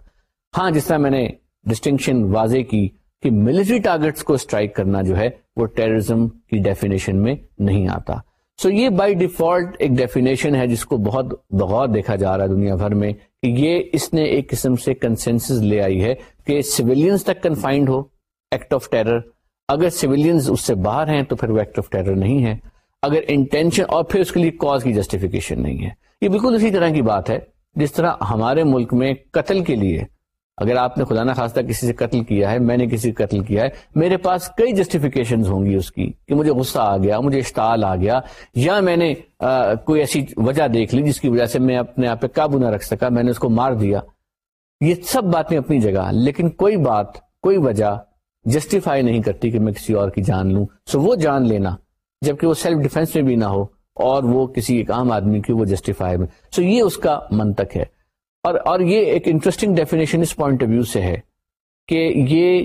ہاں جس طرح میں نے ڈسٹنکشن واضح کی کہ ملٹری ٹارگیٹس کو اسٹرائک کرنا جو ہے وہ ٹیررزم کی ڈیفینیشن میں نہیں آتا سو یہ بائی ڈیفالٹ ایک ڈیفینیشن ہے جس کو بہت بغور دیکھا جا رہا ہے دنیا بھر میں کہ یہ اس نے ایک قسم سے کنسنسز لے آئی ہے کہ سویلینس تک کنفائنڈ ہو ایکٹ آف ٹیرر اگر سویلینز اس سے باہر ہیں تو پھر وہ ایکٹ آف ٹیرر نہیں ہے اگر انٹینشن اور پھر اس کے لیے کاز کی جسٹیفکیشن نہیں ہے یہ بالکل اسی طرح کی بات ہے جس طرح ہمارے ملک میں قتل کے لیے اگر آپ نے خدا نا خاص کسی سے قتل کیا ہے میں نے کسی سے قتل کیا ہے میرے پاس کئی جسٹیفیکیشن ہوں گی اس کی کہ مجھے غصہ آ گیا مجھے اشتعال آ گیا یا میں نے آ, کوئی ایسی وجہ دیکھ لی جس کی وجہ سے میں اپنے آپ پہ قابو نہ رکھ سکا میں نے اس کو مار دیا یہ سب باتیں اپنی جگہ لیکن کوئی بات کوئی وجہ جسٹیفائی نہیں کرتی کہ میں کسی اور کی جان لوں سو وہ جان لینا جبکہ وہ سیلف ڈیفینس میں بھی نہ ہو اور وہ کسی ایک عام آدمی کی وہ جسٹیفائی میں سو یہ اس کا منتق ہے اور اور یہ ایک انٹرسٹنگ ڈیفینیشن اس پوائنٹ آف ویو سے ہے کہ یہ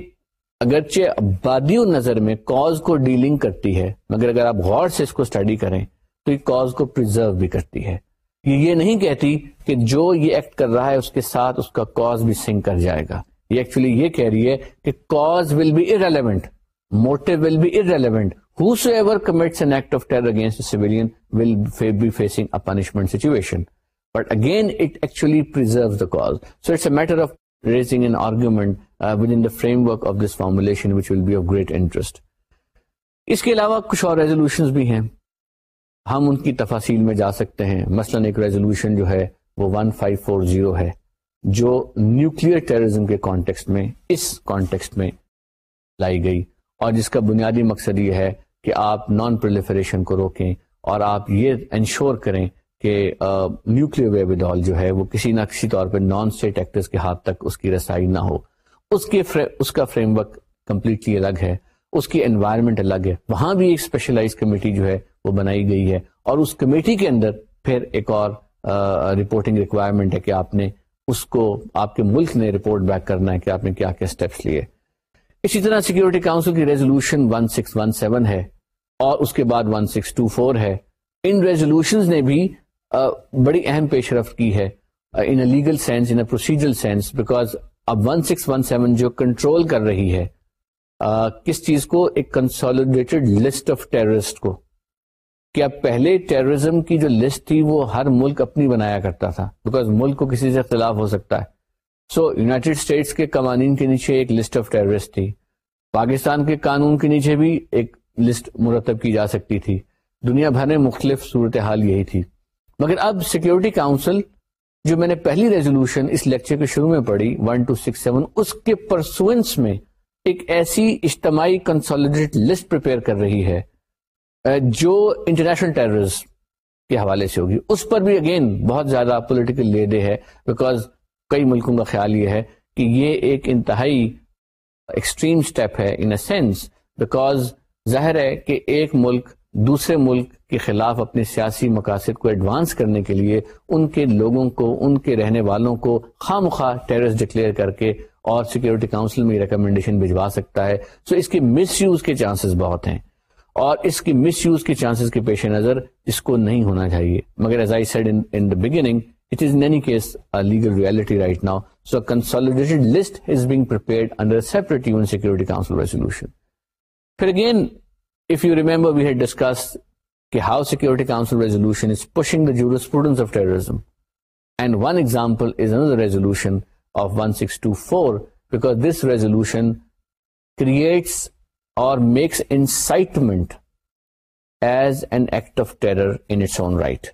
اگرچہ آبادی نظر میں کاز کو ڈیلنگ کرتی ہے مگر اگر آپ غور سے اس کو اسٹڈی کریں تو یہ کاز کو پرزرو بھی کرتی ہے یہ نہیں کہتی کہ جو یہ ایکٹ کر رہا ہے اس کے ساتھ اس کا کاز بھی سنگ کر جائے گا یہ کہہ رہی ہے کہ cause will be irrelevant motive will be an act of terror against civilian will be facing situation but again it actually framework of this interest اس کے علاوہ کچھ اور ریزولوشن بھی ہیں ہم ان کی تفاصیل میں جا سکتے ہیں مثلاً ایک ریزولوشن جو ہے وہ 1540 ہے جو نیوکلیر ٹیررزم کے کانٹیکس میں اس کانٹیکسٹ میں لائی گئی اور جس کا بنیادی مقصد یہ ہے کہ آپ نان پرولیفریشن کو روکیں اور آپ یہ انشور کریں کہ نیوکل ویبول جو ہے وہ کسی نہ کسی طور پہ نان اسٹیٹ ایکٹرز کے ہاتھ تک اس کی رسائی نہ ہو اس کے اس کا فریم ورک کمپلیٹلی الگ ہے اس کی انوائرمنٹ الگ ہے وہاں بھی ایک اسپیشلائز کمیٹی جو ہے وہ بنائی گئی ہے اور اس کمیٹی کے اندر پھر ایک اور رپورٹنگ ریکوائرمنٹ ہے کہ آپ نے اس کو آپ کے ملک نے رپورٹ بیک کرنا ہے کہ آپ نے کیا کیا اسٹیپس لیے اسی طرح سیکورٹی کاؤنسل کی ریزولوشن 1617 ہے اور اس کے بعد 1624 ہے ان ریزولوشنز نے بھی بڑی اہم پیش رفت کی ہے in a legal sense in a procedural sense because اب 1617 جو کنٹرول کر رہی ہے کس چیز کو ایک کنسالیڈیٹڈ لسٹ آف ٹیررسٹ کو پہلے ٹیررزم کی جو لسٹ تھی وہ ہر ملک اپنی بنایا کرتا تھا بیکاز ملک کو کسی سے اختلاف ہو سکتا ہے سو یوناٹیڈ اسٹیٹس کے قوانین کے نیچے ایک لسٹ آف ٹیررسٹ تھی پاکستان کے قانون کے نیچے بھی ایک لسٹ مرتب کی جا سکتی تھی دنیا بھر میں مختلف صورتحال یہی تھی مگر اب سیکورٹی کاؤنسل جو میں نے پہلی ریزولوشن اس لیکچر کے شروع میں پڑھی ون ٹو سکس سیون اس کے پرسوئنس میں ایک ایسی اجتماعی کنسالیڈیٹ لسٹ پر کر رہی ہے جو انٹرنیشنل ٹیررز کے حوالے سے ہوگی اس پر بھی اگین بہت زیادہ پولیٹیکل لیڈے ہے بیکاز کئی ملکوں کا خیال یہ ہے کہ یہ ایک انتہائی ایکسٹریم اسٹیپ ہے ان اے سینس بیکاز ظاہر ہے کہ ایک ملک دوسرے ملک کے خلاف اپنے سیاسی مقاصد کو ایڈوانس کرنے کے لیے ان کے لوگوں کو ان کے رہنے والوں کو خامخواہ ٹیررس ڈکلیئر کر کے اور سیکیورٹی کاؤنسل میں ریکمنڈیشن بھجوا سکتا ہے سو so اس کے مس یوز کے چانسز بہت ہیں اور اس کی مس یوز کے چانسز کے پیش نظر اس کو نہیں ہونا چاہیے مگر as I said in the beginning it is any case legal reality right now so consolidated list is being prepared under separate UN security council resolution پھر again if you remember we had discuss کہ how security council resolution is pushing the jurisprudence of terrorism and one example is under resolution of one six two four because this resolution creates or makes incitement as an act of terror in its own right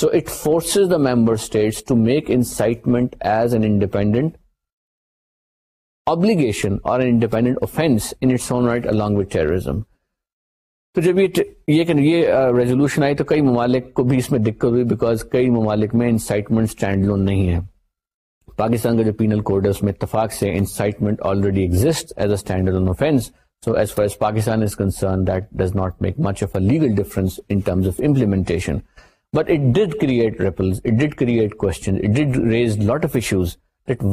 so it forces the member states to make incitement as an independent obligation or an independent offense in its own right along with terrorism. تو جب یہ resolution آئی تو کئی ممالک کو بھی اس میں دقت ہوئی بیکاز کئی ممالک میں انسائٹمنٹ اسٹینڈ لون نہیں ہے پاکستان کا جو پینل کوڈ ہے اس میں اتفاق سے incitement already exist as a attenders so as far Pakistan is concerned legal difference but it does lot of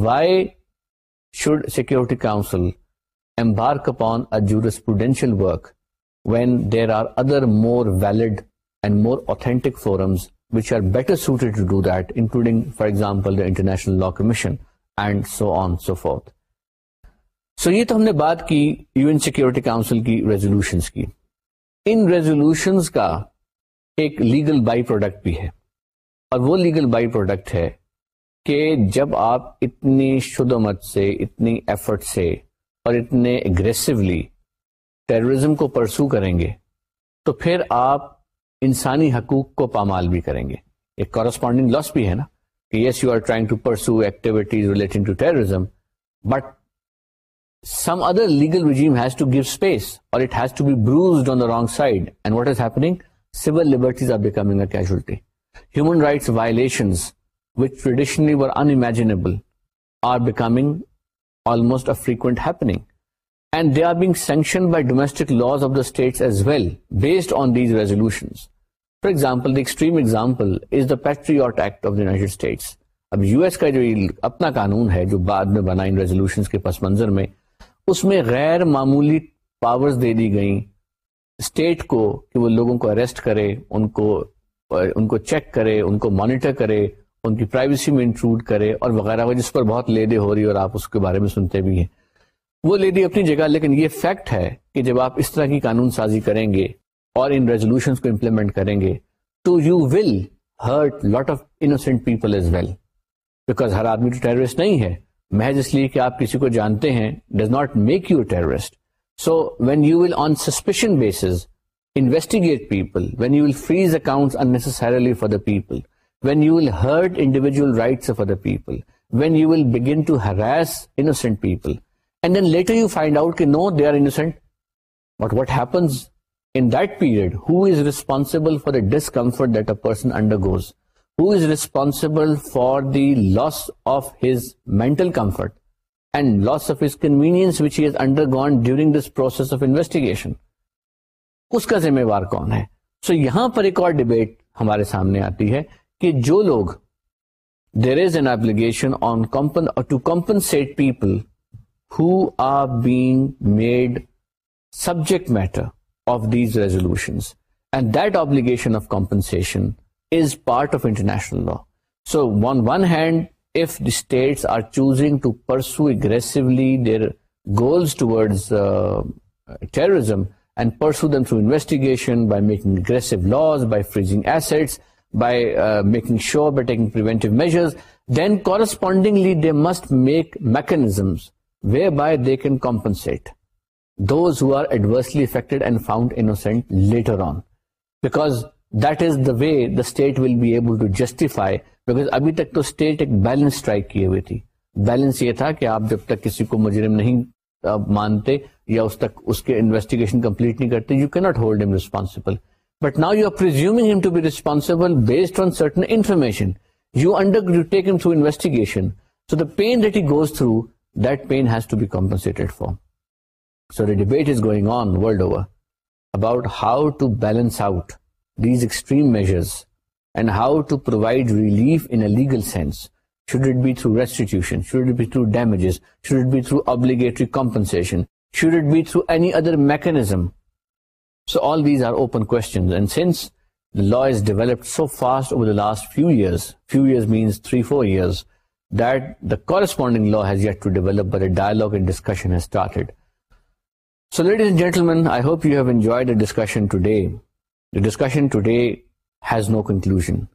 why should security council اپنورس prudential work when there are other more valid and more authentic forums which are better to do that including for example national law commission and so on so forth so یہ تو ہم نے بات کی U N security council کی resolutions کی ان resolutions کا ایک لیگل بائی پروڈکٹ بھی ہے اور وہ لیگل بائی پروڈکٹ ہے کہ جب آپ اتنی شدمت مت سے اتنی ایفرٹ سے اور اتنے اگریسولی ٹیررزم کو پرسو کریں گے تو پھر آپ انسانی حقوق کو پامال بھی کریں گے ایک کورسپونڈنگ لاس بھی ہے نا کہ yes you are trying to pursue activities relating to terrorism but اب یو ایس کا جو اپنا قانون ہے جو بعد میں بناس کے پس منظر میں اس میں غیر معمولی پاورز دے دی گئیں اسٹیٹ کو کہ وہ لوگوں کو اریسٹ کرے ان کو ان کو چیک کرے ان کو مانیٹر کرے ان کی پرائیویسی میں انٹروڈ کرے اور وغیرہ وغیرہ جس پر بہت لیڈے ہو رہی ہے اور آپ اس کے بارے میں سنتے بھی ہیں وہ لیڈی اپنی جگہ لیکن یہ فیکٹ ہے کہ جب آپ اس طرح کی قانون سازی کریں گے اور ان ریزولوشن کو امپلیمنٹ کریں گے تو you will hurt lot of innocent people as well because ہر آدمی تو ٹیررسٹ نہیں ہے محض اس لیے کہ آپ کسی کو جانتے ہیں does not make you terrorist so when you will on suspicion basis investigate people when you will freeze account only for the people when you will hurt individual rights for the people when you will begin to harass innocent people and then later you find out کہ no they are innocent what what happens in who is responsible for the discomfort that a person undergoes who is responsible for the loss loss of of his his mental comfort and convenience which he has undergone during this process of investigation اس کا ذمہ وار کون ہے سو so, یہاں پر ایک اور debate ہمارے سامنے آتی ہے کہ جو لوگ there is an obligation on کمپن to compensate people who are being made subject matter of these and that obligation of compensation is part of international law. So on one hand, if the states are choosing to pursue aggressively their goals towards uh, terrorism and pursue them through investigation by making aggressive laws, by freezing assets, by uh, making sure, by taking preventive measures, then correspondingly they must make mechanisms whereby they can compensate those who are adversely affected and found innocent later on. Because that is the way the state will be able to justify because ابھی تک تو state ایک balance strike کیے ہوئی تھی balance یہ تھا کہ آپ جب تک کسی کو مجرم نہیں مانتے یا اس تک اس کے انویسٹیگیشن کمپلیٹ نہیں کرتے you can not hold him responsible but now you are presuming him to be responsible based on certain information you under you take him through investigation so the pain that he goes through that pain has to be compensated for so the debate is going on world over about how to balance out these extreme measures and how to provide relief in a legal sense. Should it be through restitution? Should it be through damages? Should it be through obligatory compensation? Should it be through any other mechanism? So all these are open questions. And since the law has developed so fast over the last few years means 3-4 years, that the corresponding law has yet to develop, but a dialogue and discussion has started. So ladies and gentlemen, I hope you have enjoyed the discussion today. The discussion today has no conclusion,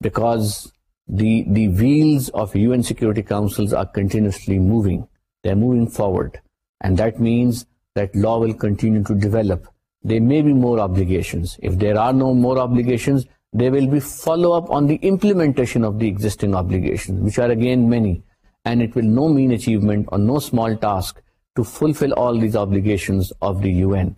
because the wheels of UN Security Councils are continuously moving. They're moving forward, and that means that law will continue to develop. There may be more obligations. If there are no more obligations, there will be follow-up on the implementation of the existing obligations, which are again many, and it will no mean achievement or no small task to fulfill all these obligations of the UN.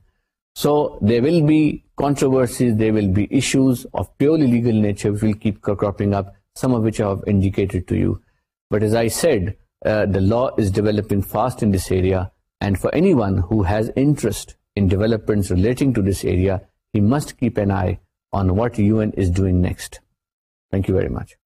So there will be controversies, there will be issues of purely legal nature which will keep cropping up, some of which I have indicated to you. But as I said, uh, the law is developing fast in this area, and for anyone who has interest in developments relating to this area, he must keep an eye on what UN is doing next. Thank you very much.